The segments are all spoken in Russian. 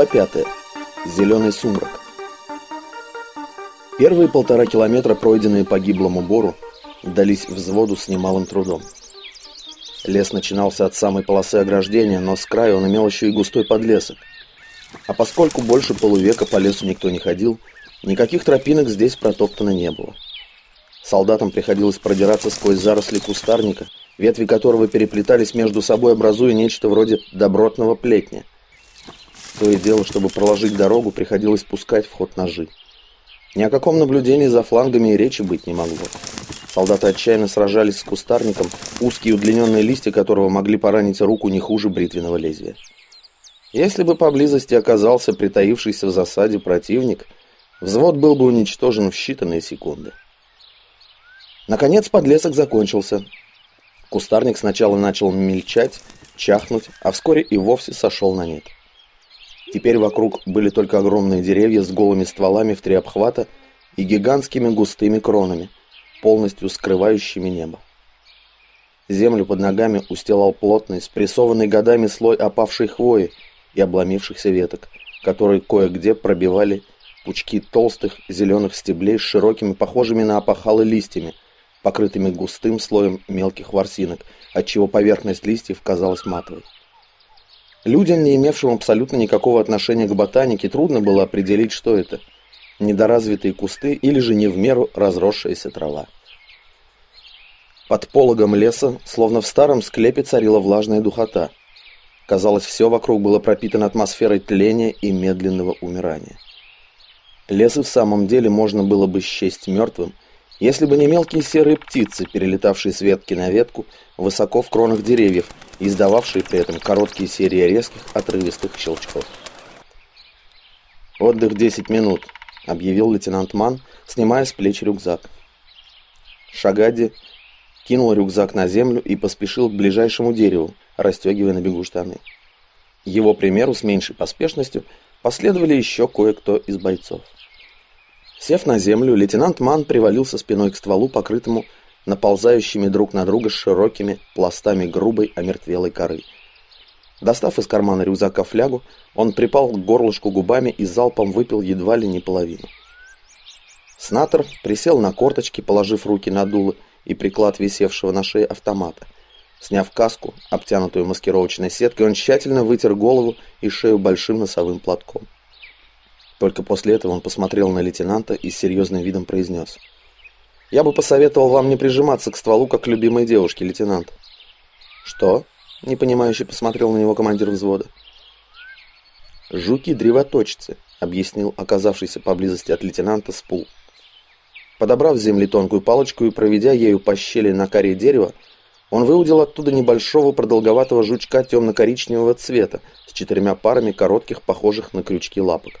Глава 5. Зеленый сумрак. Первые полтора километра, пройденные по гиблому бору, дались взводу с немалым трудом. Лес начинался от самой полосы ограждения, но с краю он имел еще и густой подлесок. А поскольку больше полувека по лесу никто не ходил, никаких тропинок здесь протоптано не было. Солдатам приходилось продираться сквозь заросли кустарника, ветви которого переплетались между собой, образуя нечто вроде добротного плетня. То и дело, чтобы проложить дорогу, приходилось пускать в ход ножи. Ни о каком наблюдении за флангами и речи быть не могло. Солдаты отчаянно сражались с кустарником, узкие удлиненные листья которого могли поранить руку не хуже бритвенного лезвия. Если бы поблизости оказался притаившийся в засаде противник, взвод был бы уничтожен в считанные секунды. Наконец подлесок закончился. Кустарник сначала начал мельчать, чахнуть, а вскоре и вовсе сошел на нет. Теперь вокруг были только огромные деревья с голыми стволами в три обхвата и гигантскими густыми кронами, полностью скрывающими небо. Землю под ногами устилал плотный, спрессованный годами слой опавшей хвои и обломившихся веток, которые кое-где пробивали пучки толстых зеленых стеблей с широкими, похожими на опахалы листьями, покрытыми густым слоем мелких ворсинок, отчего поверхность листьев казалась матовой. Людям, не имевшим абсолютно никакого отношения к ботанике, трудно было определить, что это – недоразвитые кусты или же не в меру разросшаяся трава. Под пологом леса, словно в старом склепе, царила влажная духота. Казалось, все вокруг было пропитано атмосферой тления и медленного умирания. Лес и в самом деле можно было бы счесть мертвым – если бы не мелкие серые птицы, перелетавшие с ветки на ветку, высоко в кронах деревьев, и издававшие при этом короткие серии резких, отрывистых щелчков. «Отдых 10 минут», — объявил лейтенант Ман, снимая с плеч рюкзак. Шагади кинул рюкзак на землю и поспешил к ближайшему дереву, расстегивая на бегу штаны. Его примеру с меньшей поспешностью последовали еще кое-кто из бойцов. Сев на землю, лейтенант Ман привалился спиной к стволу, покрытому наползающими друг на друга широкими пластами грубой омертвелой коры. Достав из кармана рюкзака флягу, он припал к горлышку губами и залпом выпил едва ли не половину. Снатор присел на корточки, положив руки на дуло и приклад висевшего на шее автомата. Сняв каску, обтянутую маскировочной сеткой, он тщательно вытер голову и шею большим носовым платком. Только после этого он посмотрел на лейтенанта и с серьезным видом произнес. «Я бы посоветовал вам не прижиматься к стволу, как к любимой девушке, лейтенант». «Что?» — непонимающе посмотрел на него командир взвода. «Жуки-древоточцы», — объяснил оказавшийся поблизости от лейтенанта Спул. Подобрав с земли тонкую палочку и проведя ею по щели на коре дерева, он выудил оттуда небольшого продолговатого жучка темно-коричневого цвета с четырьмя парами коротких, похожих на крючки лапок.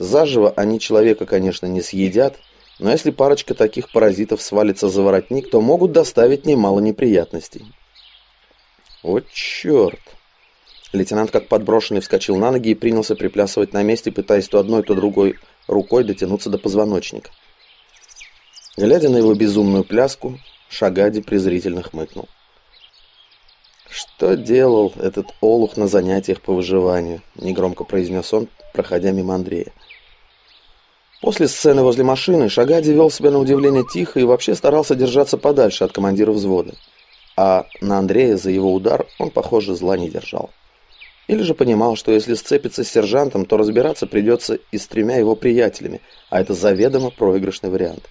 Заживо они человека, конечно, не съедят, но если парочка таких паразитов свалится за воротник, то могут доставить немало неприятностей. «О, черт!» Лейтенант, как подброшенный, вскочил на ноги и принялся приплясывать на месте, пытаясь то одной, то другой рукой дотянуться до позвоночника. Глядя на его безумную пляску, Шагади презрительно хмыкнул. «Что делал этот олух на занятиях по выживанию?» — негромко произнес он, проходя мимо Андрея. После сцены возле машины Шагади вел себя на удивление тихо и вообще старался держаться подальше от командира взвода. А на Андрея за его удар он, похоже, зла не держал. Или же понимал, что если сцепиться с сержантом, то разбираться придется и с тремя его приятелями, а это заведомо проигрышный вариант.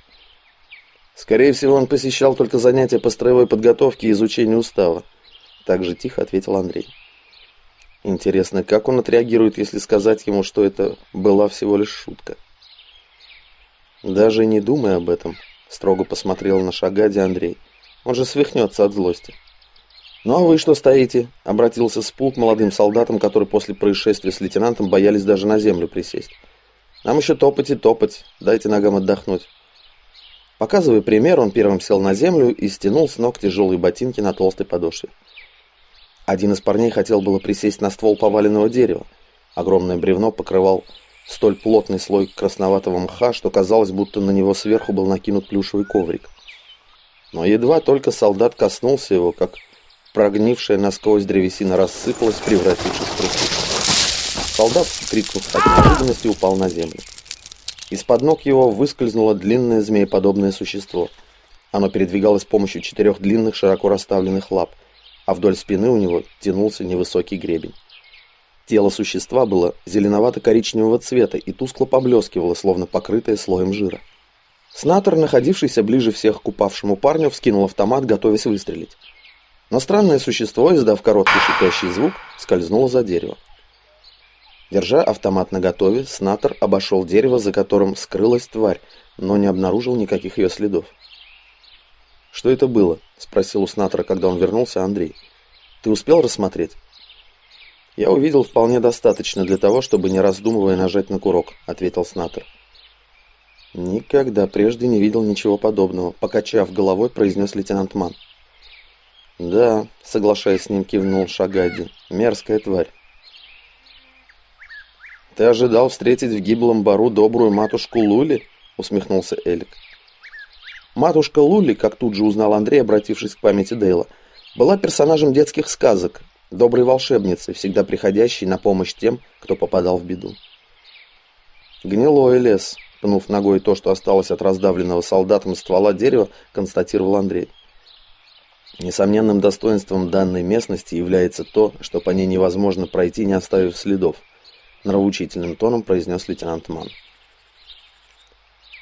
Скорее всего, он посещал только занятия по строевой подготовке и изучению устава. Так же тихо ответил Андрей. Интересно, как он отреагирует, если сказать ему, что это была всего лишь шутка? «Даже не думай об этом», — строго посмотрел на Шагади Андрей. «Он же свихнется от злости». «Ну а вы что стоите?» — обратился Спул к молодым солдатам, которые после происшествия с лейтенантом боялись даже на землю присесть. «Нам еще топать и топать. Дайте ногам отдохнуть». Показывая пример, он первым сел на землю и стянул с ног тяжелые ботинки на толстой подошве. Один из парней хотел было присесть на ствол поваленного дерева. Огромное бревно покрывал столь плотный слой красноватого мха, что казалось, будто на него сверху был накинут плюшевый коврик. Но едва только солдат коснулся его, как прогнившая насквозь древесина рассыпалась, превратившись в труху. Солдат, крикнув от неожиданности, упал на землю. Из-под ног его выскользнуло длинное змееподобное существо. Оно передвигалось с помощью четырех длинных, широко расставленных лап, а вдоль спины у него тянулся невысокий гребень. Тело существа было зеленовато-коричневого цвета и тускло поблескивало, словно покрытое слоем жира. Снатор, находившийся ближе всех к упавшему парню, вскинул автомат, готовясь выстрелить. Но странное существо, издав короткий шипящий звук, скользнуло за дерево. Держа автомат наготове, Снатор обошел дерево, за которым скрылась тварь, но не обнаружил никаких ее следов. «Что это было?» — спросил у Снатора, когда он вернулся, Андрей. «Ты успел рассмотреть?» «Я увидел вполне достаточно для того, чтобы, не раздумывая, нажать на курок», — ответил Снатор. «Никогда прежде не видел ничего подобного», — покачав головой, произнес лейтенант Ман. «Да», — соглашаясь с ним, кивнул Шагади, — «мерзкая тварь». «Ты ожидал встретить в гиблом бару добрую матушку Лули?» — усмехнулся Элик. Матушка Лули, как тут же узнал Андрей, обратившись к памяти Дейла, была персонажем детских сказок, доброй волшебницей, всегда приходящей на помощь тем, кто попадал в беду. «Гнилой лес», — пнув ногой то, что осталось от раздавленного солдатом ствола дерева, констатировал Андрей. Несомненным достоинством данной местности является то, что по ней невозможно пройти, не оставив следов нравоучительным тоном произнес лейтенант Ман.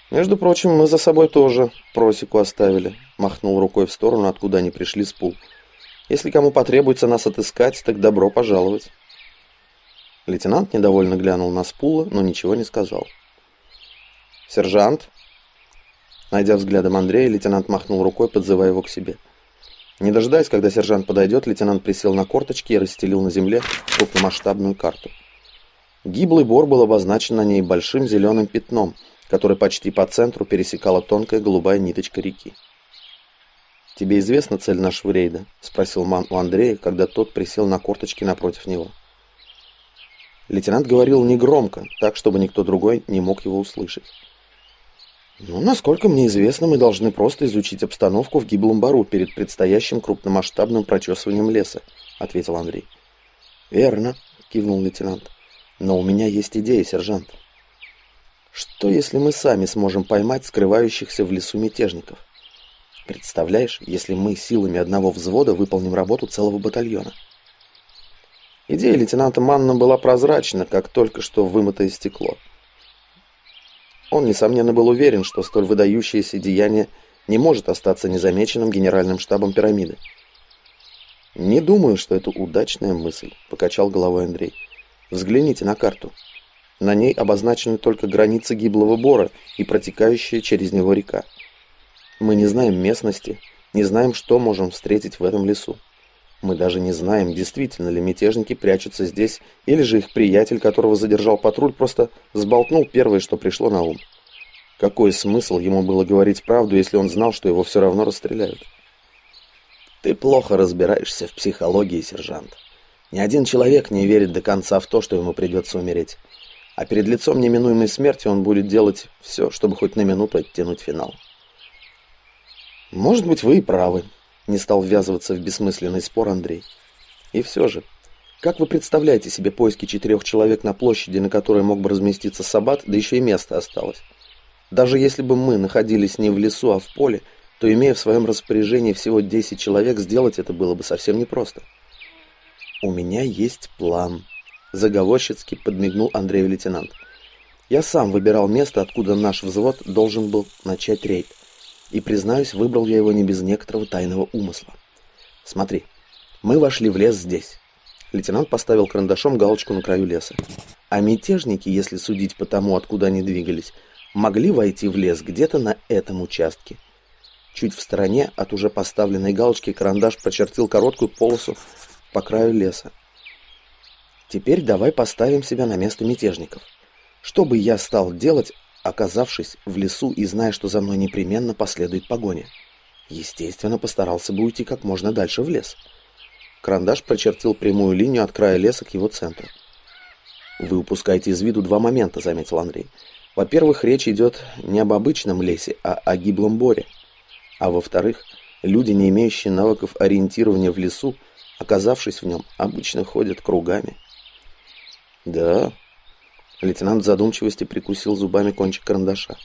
«Между прочим, мы за собой тоже просеку оставили», — махнул рукой в сторону, откуда они пришли с пул. «Если кому потребуется нас отыскать, так добро пожаловать». Лейтенант недовольно глянул на Спула, но ничего не сказал. «Сержант?» Найдя взглядом Андрея, лейтенант махнул рукой, подзывая его к себе. Не дожидаясь, когда сержант подойдет, лейтенант присел на корточки и расстелил на земле крупномасштабную карту. Гиблый бор был обозначен на ней большим зеленым пятном, которое почти по центру пересекала тонкая голубая ниточка реки. «Тебе известна цель нашего рейда?» – спросил Ман у Андрея, когда тот присел на корточки напротив него. Лейтенант говорил негромко, так, чтобы никто другой не мог его услышать. «Ну, насколько мне известно, мы должны просто изучить обстановку в гиблом бару перед предстоящим крупномасштабным прочесыванием леса», — ответил Андрей. «Верно», — кивнул лейтенант. Но у меня есть идея, сержант. Что, если мы сами сможем поймать скрывающихся в лесу мятежников? Представляешь, если мы силами одного взвода выполним работу целого батальона? Идея лейтенанта Манна была прозрачна, как только что вымытое стекло. Он, несомненно, был уверен, что столь выдающееся деяние не может остаться незамеченным генеральным штабом пирамиды. «Не думаю, что это удачная мысль», — покачал головой Андрей. Взгляните на карту. На ней обозначены только границы гиблого бора и протекающая через него река. Мы не знаем местности, не знаем, что можем встретить в этом лесу. Мы даже не знаем, действительно ли мятежники прячутся здесь, или же их приятель, которого задержал патруль, просто сболтнул первое, что пришло на ум. Какой смысл ему было говорить правду, если он знал, что его все равно расстреляют? Ты плохо разбираешься в психологии, сержант. Ни один человек не верит до конца в то, что ему придется умереть. А перед лицом неминуемой смерти он будет делать все, чтобы хоть на минуту оттянуть финал. «Может быть, вы и правы», — не стал ввязываться в бессмысленный спор Андрей. «И все же, как вы представляете себе поиски четырех человек на площади, на которой мог бы разместиться Сабат, да еще и место осталось? Даже если бы мы находились не в лесу, а в поле, то, имея в своем распоряжении всего 10 человек, сделать это было бы совсем непросто». «У меня есть план», — заговорщицки подмигнул Андрею лейтенант. «Я сам выбирал место, откуда наш взвод должен был начать рейд. И, признаюсь, выбрал я его не без некоторого тайного умысла. Смотри, мы вошли в лес здесь». Лейтенант поставил карандашом галочку на краю леса. А мятежники, если судить по тому, откуда они двигались, могли войти в лес где-то на этом участке. Чуть в стороне от уже поставленной галочки карандаш прочертил короткую полосу по краю леса. Теперь давай поставим себя на место мятежников. Что бы я стал делать, оказавшись в лесу и зная, что за мной непременно последует погоня? Естественно, постарался бы уйти как можно дальше в лес. Карандаш прочертил прямую линию от края леса к его центру. «Вы упускаете из виду два момента», — заметил Андрей. «Во-первых, речь идет не об обычном лесе, а о гиблом боре. А во-вторых, люди, не имеющие навыков ориентирования в лесу, оказавшись в нем, обычно ходят кругами. Да. Лейтенант в задумчивости прикусил зубами кончик карандаша.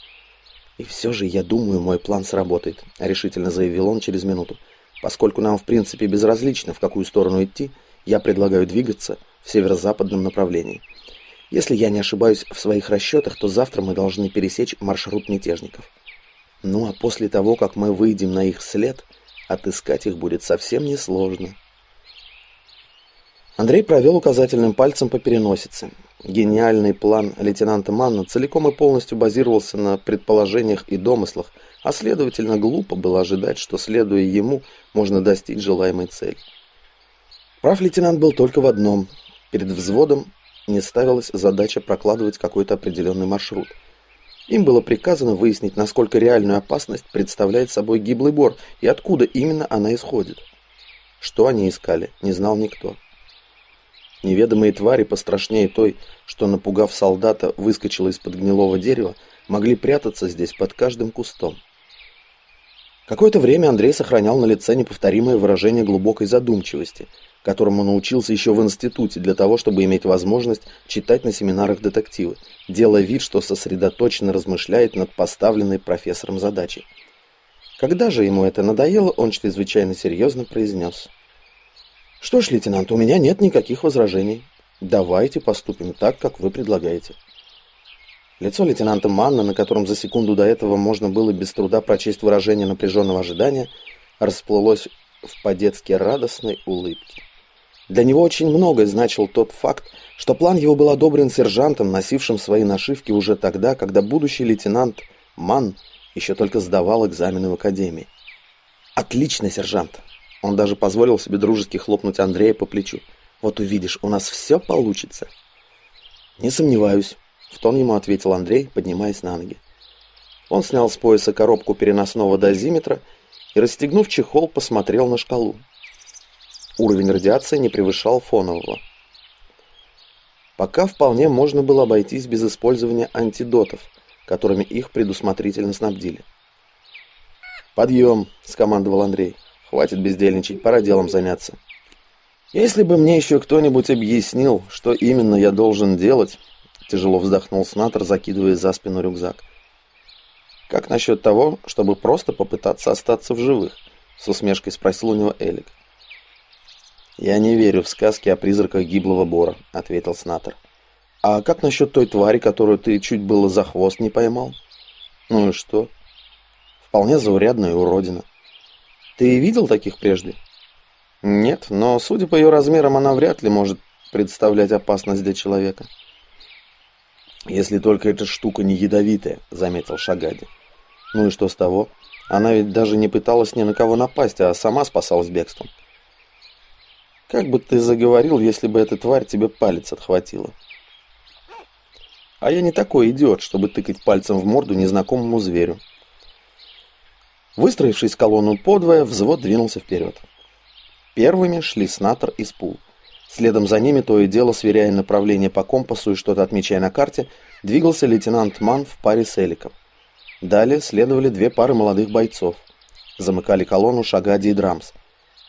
И все же, я думаю, мой план сработает, решительно заявил он через минуту. Поскольку нам, в принципе, безразлично, в какую сторону идти, я предлагаю двигаться в северо-западном направлении. Если я не ошибаюсь в своих расчетах, то завтра мы должны пересечь маршрут мятежников. Ну а после того, как мы выйдем на их след, отыскать их будет совсем несложно. Андрей провел указательным пальцем по переносице. Гениальный план лейтенанта Манна целиком и полностью базировался на предположениях и домыслах, а следовательно глупо было ожидать, что, следуя ему, можно достичь желаемой цели. Прав лейтенант был только в одном. Перед взводом не ставилась задача прокладывать какой-то определенный маршрут. Им было приказано выяснить, насколько реальную опасность представляет собой гиблый бор и откуда именно она исходит. Что они искали, не знал никто. Неведомые твари, пострашнее той, что, напугав солдата, выскочила из-под гнилого дерева, могли прятаться здесь под каждым кустом. Какое-то время Андрей сохранял на лице неповторимое выражение глубокой задумчивости, которому научился еще в институте для того, чтобы иметь возможность читать на семинарах детективы, делая вид, что сосредоточенно размышляет над поставленной профессором задачей. Когда же ему это надоело, он чрезвычайно серьезно произнес – что ж, лейтенант, у меня нет никаких возражений. Давайте поступим так, как вы предлагаете. Лицо лейтенанта Манна, на котором за секунду до этого можно было без труда прочесть выражение напряженного ожидания, расплылось в по-детски радостной улыбке. Для него очень многое значил тот факт, что план его был одобрен сержантом, носившим свои нашивки уже тогда, когда будущий лейтенант Ман еще только сдавал экзамены в академии. «Отлично, сержант!» Он даже позволил себе дружески хлопнуть Андрея по плечу. «Вот увидишь, у нас все получится». «Не сомневаюсь», — в тон ему ответил Андрей, поднимаясь на ноги. Он снял с пояса коробку переносного дозиметра и, расстегнув чехол, посмотрел на шкалу. Уровень радиации не превышал фонового. Пока вполне можно было обойтись без использования антидотов, которыми их предусмотрительно снабдили. «Подъем!» — скомандовал Андрей. Хватит бездельничать, пора делом заняться. Если бы мне еще кто-нибудь объяснил, что именно я должен делать, тяжело вздохнул Снатор, закидывая за спину рюкзак. Как насчет того, чтобы просто попытаться остаться в живых? С усмешкой спросил у него Элик. «Я не верю в сказки о призраках гиблого бора», — ответил Снатор. «А как насчет той твари, которую ты чуть было за хвост не поймал?» «Ну и что?» «Вполне заурядная уродина. Ты видел таких прежде? Нет, но судя по ее размерам, она вряд ли может представлять опасность для человека. Если только эта штука не ядовитая, заметил Шагади. Ну и что с того? Она ведь даже не пыталась ни на кого напасть, а сама спасалась бегством. Как бы ты заговорил, если бы эта тварь тебе палец отхватила? А я не такой идиот, чтобы тыкать пальцем в морду незнакомому зверю. Выстроившись колонну подвое, взвод двинулся вперед. Первыми шли Снатор и Спул. Следом за ними, то и дело сверяя направление по компасу и что-то отмечая на карте, двигался лейтенант Ман в паре с Эликом. Далее следовали две пары молодых бойцов. Замыкали колонну Шагади и Драмс.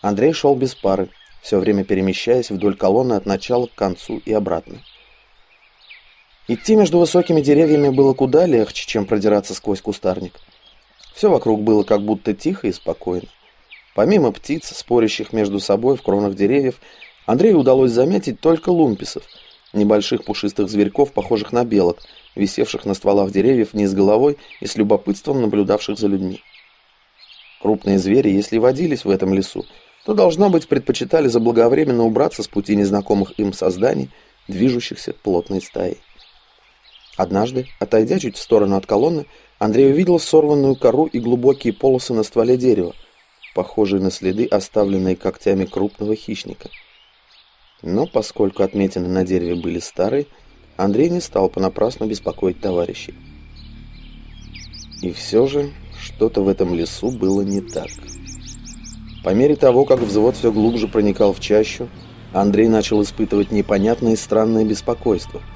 Андрей шел без пары, все время перемещаясь вдоль колонны от начала к концу и обратно. Идти между высокими деревьями было куда легче, чем продираться сквозь кустарник. Все вокруг было как будто тихо и спокойно. Помимо птиц, спорящих между собой в кронах деревьев, Андрею удалось заметить только лумписов, небольших пушистых зверьков, похожих на белок, висевших на стволах деревьев вниз головой и с любопытством наблюдавших за людьми. Крупные звери, если водились в этом лесу, то, должно быть, предпочитали заблаговременно убраться с пути незнакомых им созданий, движущихся плотной стаей. Однажды, отойдя чуть в сторону от колонны, Андрей увидел сорванную кору и глубокие полосы на стволе дерева, похожие на следы, оставленные когтями крупного хищника. Но поскольку отметины на дереве были старые, Андрей не стал понапрасну беспокоить товарищей. И все же что-то в этом лесу было не так. По мере того, как взвод все глубже проникал в чащу, Андрей начал испытывать непонятное и странное беспокойство –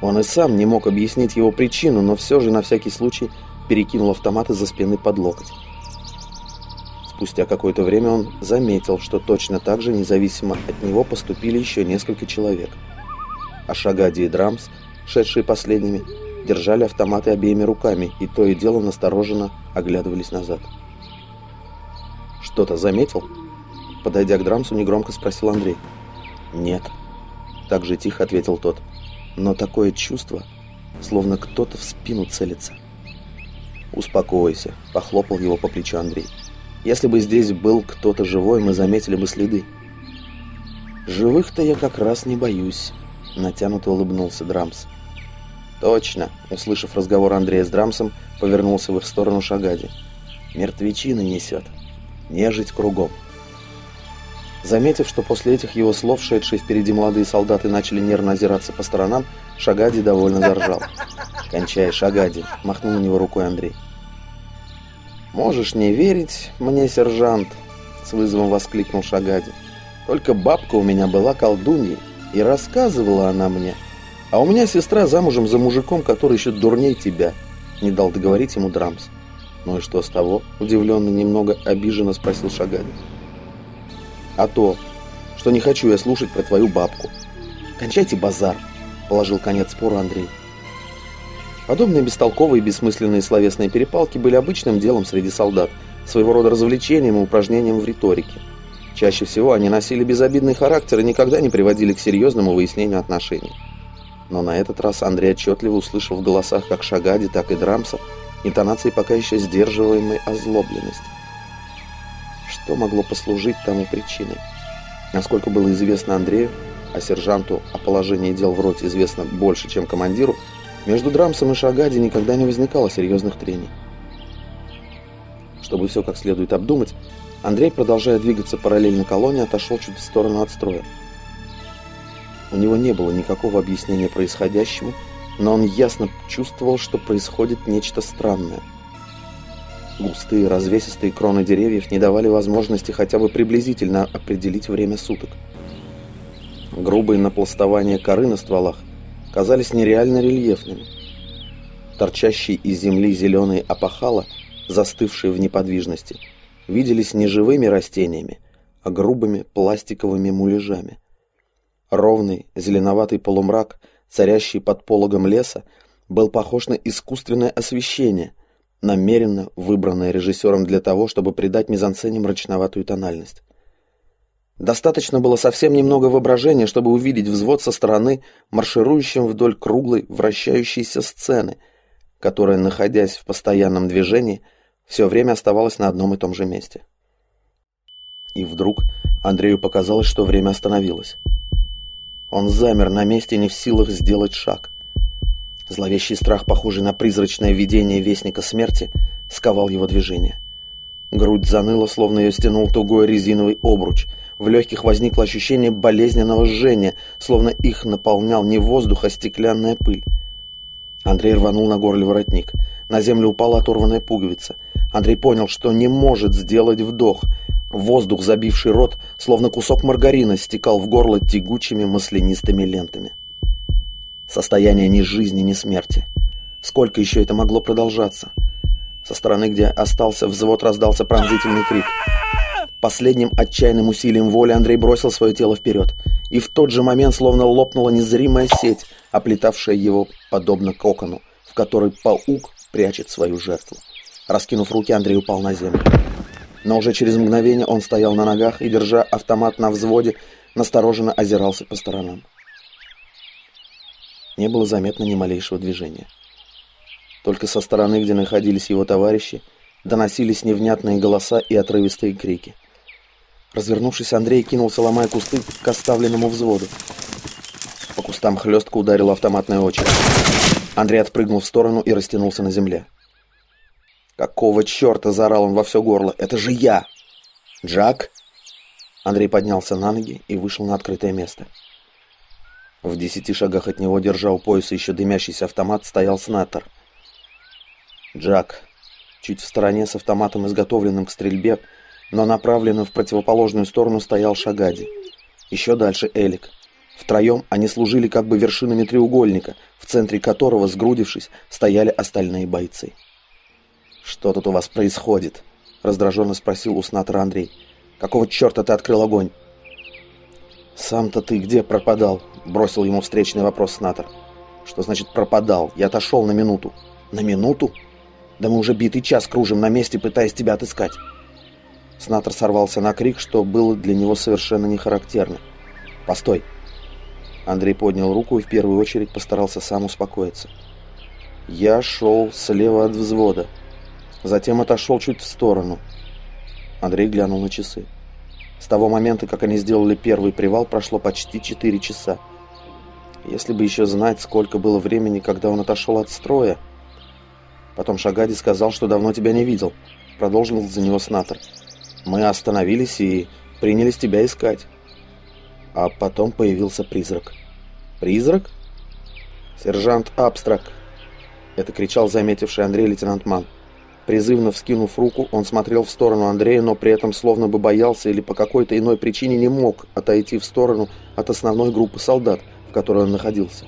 он и сам не мог объяснить его причину, но все же на всякий случай перекинул автомат из-за спины под локоть. Спустя какое-то время он заметил, что точно так же, независимо от него, поступили еще несколько человек. а Шагади и Драмс, шедшие последними, держали автоматы обеими руками и то и дело настороженно оглядывались назад. «Что-то заметил?» Подойдя к Драмсу, негромко спросил Андрей. «Нет», — так же тихо ответил тот. «Но такое чувство, словно кто-то в спину целится». «Успокойся», — похлопал его по плечу Андрей. «Если бы здесь был кто-то живой, мы заметили бы следы». «Живых-то я как раз не боюсь», — натянуто улыбнулся Драмс. «Точно», — услышав разговор Андрея с Драмсом, повернулся в их сторону Шагади. «Мертвечина несет. Нежить кругом». Заметив, что после этих его слов шедшие впереди молодые солдаты начали нервно озираться по сторонам, Шагади довольно заржал. «Кончай, Шагади!» – махнул на него рукой Андрей. «Можешь не верить мне, сержант!» – с вызовом воскликнул Шагади. «Только бабка у меня была колдуньей, и рассказывала она мне. А у меня сестра замужем за мужиком, который еще дурней тебя!» Не дал договорить ему Драмс. «Ну и что с того?» – удивленно, немного обиженно спросил Шагади а то, что не хочу я слушать про твою бабку. Кончайте базар, положил конец спору Андрей. Подобные бестолковые и бессмысленные словесные перепалки были обычным делом среди солдат, своего рода развлечением и упражнением в риторике. Чаще всего они носили безобидный характер и никогда не приводили к серьезному выяснению отношений. Но на этот раз Андрей отчетливо услышал в голосах как Шагади, так и Драмса интонации пока еще сдерживаемой озлобленности что могло послужить тому причиной. Насколько было известно Андрею, а сержанту о положении дел в роте известно больше, чем командиру, между Драмсом и Шагади никогда не возникало серьезных трений. Чтобы все как следует обдумать, Андрей, продолжая двигаться параллельно колонне, отошел чуть в сторону от строя. У него не было никакого объяснения происходящему, но он ясно чувствовал, что происходит нечто странное – Густые развесистые кроны деревьев не давали возможности хотя бы приблизительно определить время суток. Грубые напластования коры на стволах казались нереально рельефными. Торчащие из земли зеленые опахала, застывшие в неподвижности, виделись не живыми растениями, а грубыми пластиковыми муляжами. Ровный зеленоватый полумрак, царящий под пологом леса, был похож на искусственное освещение – намеренно выбранная режиссером для того, чтобы придать мизансцене мрачноватую тональность. Достаточно было совсем немного воображения, чтобы увидеть взвод со стороны, марширующим вдоль круглой, вращающейся сцены, которая, находясь в постоянном движении, все время оставалась на одном и том же месте. И вдруг Андрею показалось, что время остановилось. Он замер на месте, не в силах сделать шаг – Зловещий страх, похожий на призрачное видение Вестника Смерти, сковал его движение. Грудь заныла, словно ее стянул тугой резиновый обруч. В легких возникло ощущение болезненного жжения, словно их наполнял не воздух, а стеклянная пыль. Андрей рванул на горле воротник. На землю упала оторванная пуговица. Андрей понял, что не может сделать вдох. Воздух, забивший рот, словно кусок маргарина, стекал в горло тягучими маслянистыми лентами. Состояние ни жизни, ни смерти. Сколько еще это могло продолжаться? Со стороны, где остался взвод, раздался пронзительный крик. Последним отчаянным усилием воли Андрей бросил свое тело вперед. И в тот же момент словно лопнула незримая сеть, оплетавшая его подобно кокону, в который паук прячет свою жертву. Раскинув руки, Андрей упал на землю. Но уже через мгновение он стоял на ногах и, держа автомат на взводе, настороженно озирался по сторонам не было заметно ни малейшего движения. Только со стороны, где находились его товарищи, доносились невнятные голоса и отрывистые крики. Развернувшись, Андрей кинулся, ломая кусты, к оставленному взводу. По кустам хлестко ударила автоматная очередь. Андрей отпрыгнул в сторону и растянулся на земле. «Какого черта?» – заорал он во все горло. «Это же я!» «Джак?» Андрей поднялся на ноги и вышел на открытое место. В десяти шагах от него, держа у пояса еще дымящийся автомат, стоял снайпер. Джак, чуть в стороне с автоматом, изготовленным к стрельбе, но направленным в противоположную сторону, стоял Шагади. Еще дальше Элик. Втроем они служили как бы вершинами треугольника, в центре которого, сгрудившись, стояли остальные бойцы. «Что тут у вас происходит?» — раздраженно спросил у снатора Андрей. «Какого черта ты открыл огонь?» «Сам-то ты где пропадал?» — бросил ему встречный вопрос Снатор. «Что значит пропадал? Я отошел на минуту». «На минуту? Да мы уже битый час кружим на месте, пытаясь тебя отыскать». Снатор сорвался на крик, что было для него совершенно не характерно. «Постой!» Андрей поднял руку и в первую очередь постарался сам успокоиться. Я шел слева от взвода. Затем отошел чуть в сторону. Андрей глянул на часы. С того момента, как они сделали первый привал, прошло почти 4 часа. Если бы еще знать, сколько было времени, когда он отошел от строя. Потом Шагади сказал, что давно тебя не видел. Продолжил за него Снатор. Мы остановились и принялись тебя искать. А потом появился призрак. Призрак? Сержант Абстрак. Это кричал заметивший Андрей лейтенант Ман. Призывно вскинув руку, он смотрел в сторону Андрея, но при этом словно бы боялся или по какой-то иной причине не мог отойти в сторону от основной группы солдат, в которой он находился.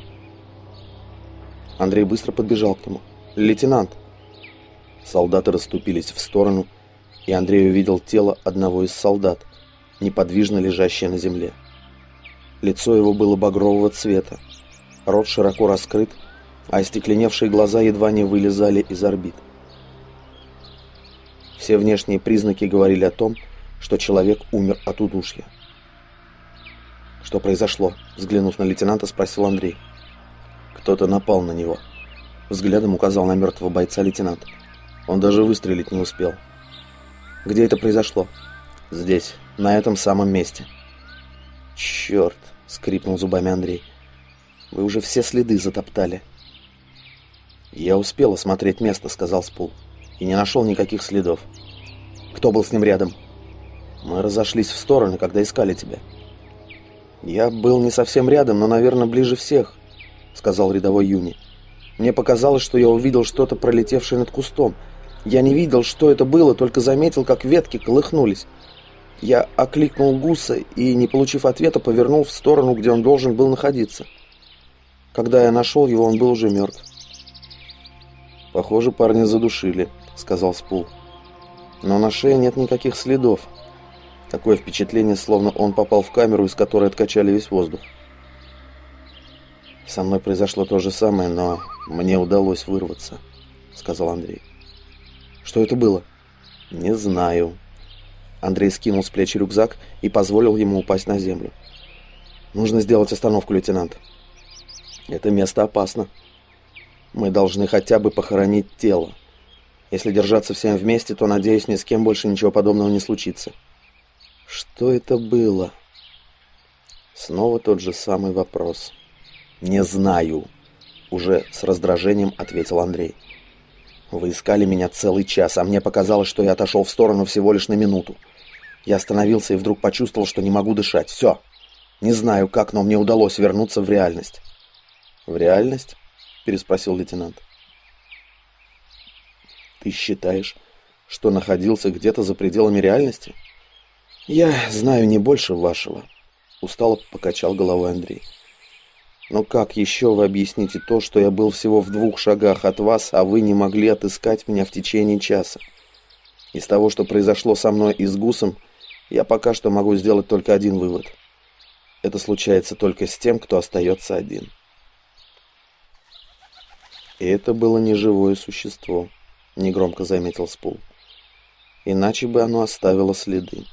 Андрей быстро подбежал к нему. «Лейтенант!» Солдаты расступились в сторону, и Андрей увидел тело одного из солдат, неподвижно лежащее на земле. Лицо его было багрового цвета, рот широко раскрыт, а остекленевшие глаза едва не вылезали из орбит. Все внешние признаки говорили о том, что человек умер от удушья. «Что произошло?» — взглянув на лейтенанта, спросил Андрей. «Кто-то напал на него». Взглядом указал на мертвого бойца лейтенант. Он даже выстрелить не успел. «Где это произошло?» «Здесь, на этом самом месте». «Черт!» — скрипнул зубами Андрей. «Вы уже все следы затоптали». «Я успел осмотреть место», — сказал Спул, — «и не нашел никаких следов». «Кто был с ним рядом?» «Мы разошлись в стороны, когда искали тебя». «Я был не совсем рядом, но, наверное, ближе всех», — сказал рядовой Юни. «Мне показалось, что я увидел что-то, пролетевшее над кустом. Я не видел, что это было, только заметил, как ветки колыхнулись. Я окликнул гуса и, не получив ответа, повернул в сторону, где он должен был находиться. Когда я нашел его, он был уже мертв. «Похоже, парня задушили», — сказал Спул. «Но на шее нет никаких следов. Такое впечатление, словно он попал в камеру, из которой откачали весь воздух. «Со мной произошло то же самое, но мне удалось вырваться», — сказал Андрей. «Что это было?» «Не знаю». Андрей скинул с плечи рюкзак и позволил ему упасть на землю. «Нужно сделать остановку, лейтенант». «Это место опасно», мы должны хотя бы похоронить тело. Если держаться всем вместе, то, надеюсь, ни с кем больше ничего подобного не случится. Что это было? Снова тот же самый вопрос. Не знаю. Уже с раздражением ответил Андрей. Вы искали меня целый час, а мне показалось, что я отошел в сторону всего лишь на минуту. Я остановился и вдруг почувствовал, что не могу дышать. Все. Не знаю как, но мне удалось вернуться в реальность. В реальность? — переспросил лейтенант. «Ты считаешь, что находился где-то за пределами реальности?» «Я знаю не больше вашего», — устало покачал головой Андрей. «Но как еще вы объясните то, что я был всего в двух шагах от вас, а вы не могли отыскать меня в течение часа? Из того, что произошло со мной и с Гусом, я пока что могу сделать только один вывод. Это случается только с тем, кто остается один». И это было не живое существо, негромко заметил Спул. Иначе бы оно оставило следы.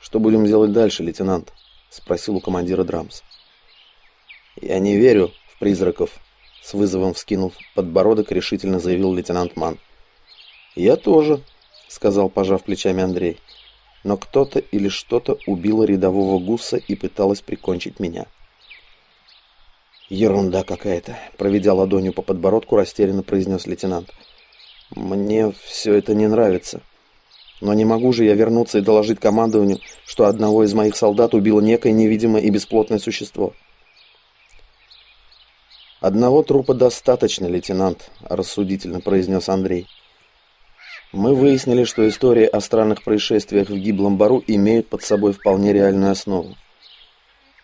Что будем делать дальше, лейтенант? спросил у командира Драмс. Я не верю в призраков, с вызовом вскинув подбородок, решительно заявил лейтенант Ман. Я тоже, сказал, пожав плечами Андрей. Но кто-то или что-то убило рядового гуса и пыталось прикончить меня. «Ерунда какая-то», — проведя ладонью по подбородку, растерянно произнес лейтенант. «Мне все это не нравится. Но не могу же я вернуться и доложить командованию, что одного из моих солдат убило некое невидимое и бесплотное существо». «Одного трупа достаточно, лейтенант», — рассудительно произнес Андрей. «Мы выяснили, что истории о странных происшествиях в гиблом бару имеют под собой вполне реальную основу.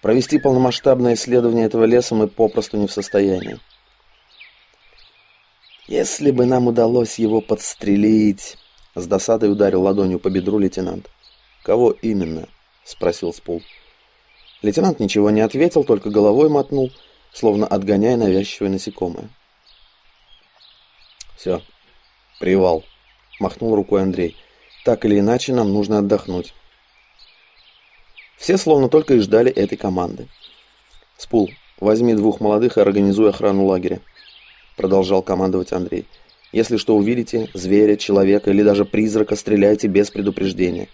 Провести полномасштабное исследование этого леса мы попросту не в состоянии. Если бы нам удалось его подстрелить... С досадой ударил ладонью по бедру лейтенант. Кого именно? — спросил Спул. Лейтенант ничего не ответил, только головой мотнул, словно отгоняя навязчивое насекомое. «Все, привал», — махнул рукой Андрей. «Так или иначе, нам нужно отдохнуть». Все словно только и ждали этой команды. «Спул, возьми двух молодых и организуй охрану лагеря», — продолжал командовать Андрей. «Если что увидите, зверя, человека или даже призрака, стреляйте без предупреждения.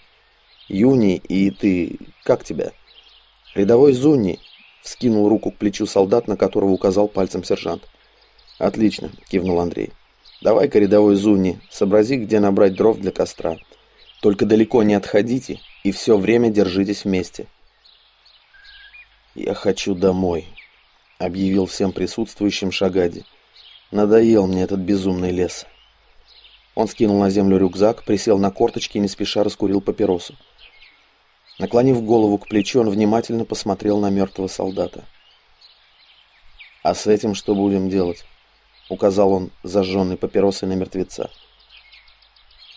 Юни и ты... как тебя?» «Рядовой Зунни», — вскинул руку к плечу солдат, на которого указал пальцем сержант. «Отлично», — кивнул Андрей. «Давай-ка, рядовой Зунни, сообрази, где набрать дров для костра. Только далеко не отходите и все время держитесь вместе». «Я хочу домой», — объявил всем присутствующим Шагади. «Надоел мне этот безумный лес». Он скинул на землю рюкзак, присел на корточки и не спеша раскурил папиросу. Наклонив голову к плечу, он внимательно посмотрел на мертвого солдата. «А с этим что будем делать?» — указал он зажженной папиросой на мертвеца.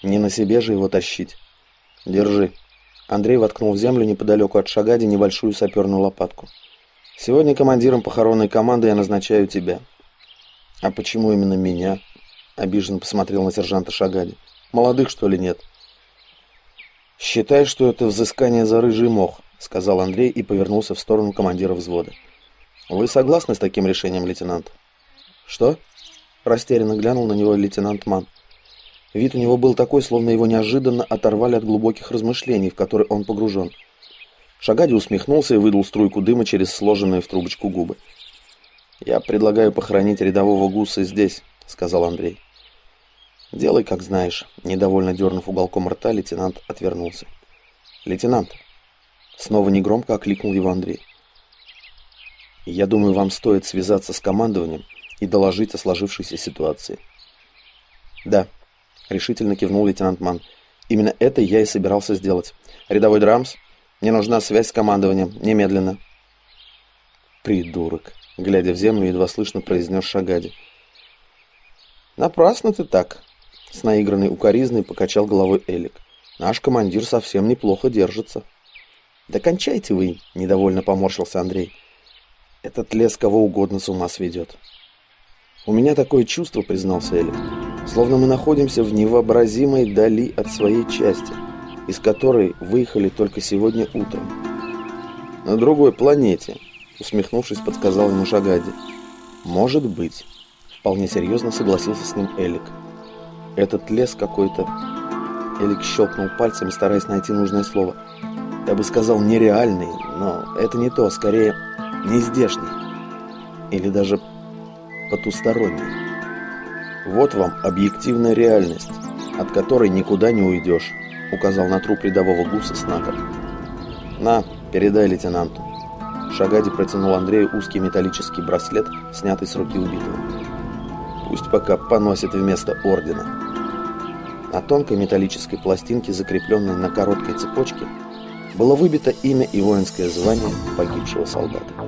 «Не на себе же его тащить. Держи». Андрей воткнул в землю неподалеку от Шагади небольшую саперную лопатку. «Сегодня командиром похоронной команды я назначаю тебя». «А почему именно меня?» — обиженно посмотрел на сержанта Шагади. «Молодых, что ли, нет?» «Считай, что это взыскание за рыжий мох», — сказал Андрей и повернулся в сторону командира взвода. «Вы согласны с таким решением, лейтенант?» «Что?» — растерянно глянул на него лейтенант Ман. Вид у него был такой, словно его неожиданно оторвали от глубоких размышлений, в которые он погружен. Шагади усмехнулся и выдал струйку дыма через сложенные в трубочку губы. «Я предлагаю похоронить рядового гуса здесь», — сказал Андрей. «Делай, как знаешь», — недовольно дернув уголком рта, лейтенант отвернулся. «Лейтенант!» Снова негромко окликнул его Андрей. «Я думаю, вам стоит связаться с командованием и доложить о сложившейся ситуации». «Да», — решительно кивнул лейтенант Ман. «Именно это я и собирался сделать. Рядовой Драмс, мне нужна связь с командованием. Немедленно». «Придурок», — глядя в землю, едва слышно произнес Шагади. «Напрасно ты так», с наигранной укоризной покачал головой Элик. Наш командир совсем неплохо держится. Да кончайте вы, недовольно поморщился Андрей. Этот лес кого угодно с ума сведет. У меня такое чувство, признался Элик, словно мы находимся в невообразимой дали от своей части, из которой выехали только сегодня утром. На другой планете, усмехнувшись, подсказал ему Шагади. Может быть, вполне серьезно согласился с ним Элик. Этот лес какой-то... Элик щелкнул пальцами, стараясь найти нужное слово. Я бы сказал нереальный, но это не то, скорее не здешний. Или даже потусторонний. Вот вам объективная реальность, от которой никуда не уйдешь, указал на труп рядового гуса снатор. На, передай лейтенанту. Шагади протянул Андрею узкий металлический браслет, снятый с руки убитого. Пусть пока поносит вместо ордена. На тонкой металлической пластинке, закрепленной на короткой цепочке, было выбито имя и воинское звание погибшего солдата.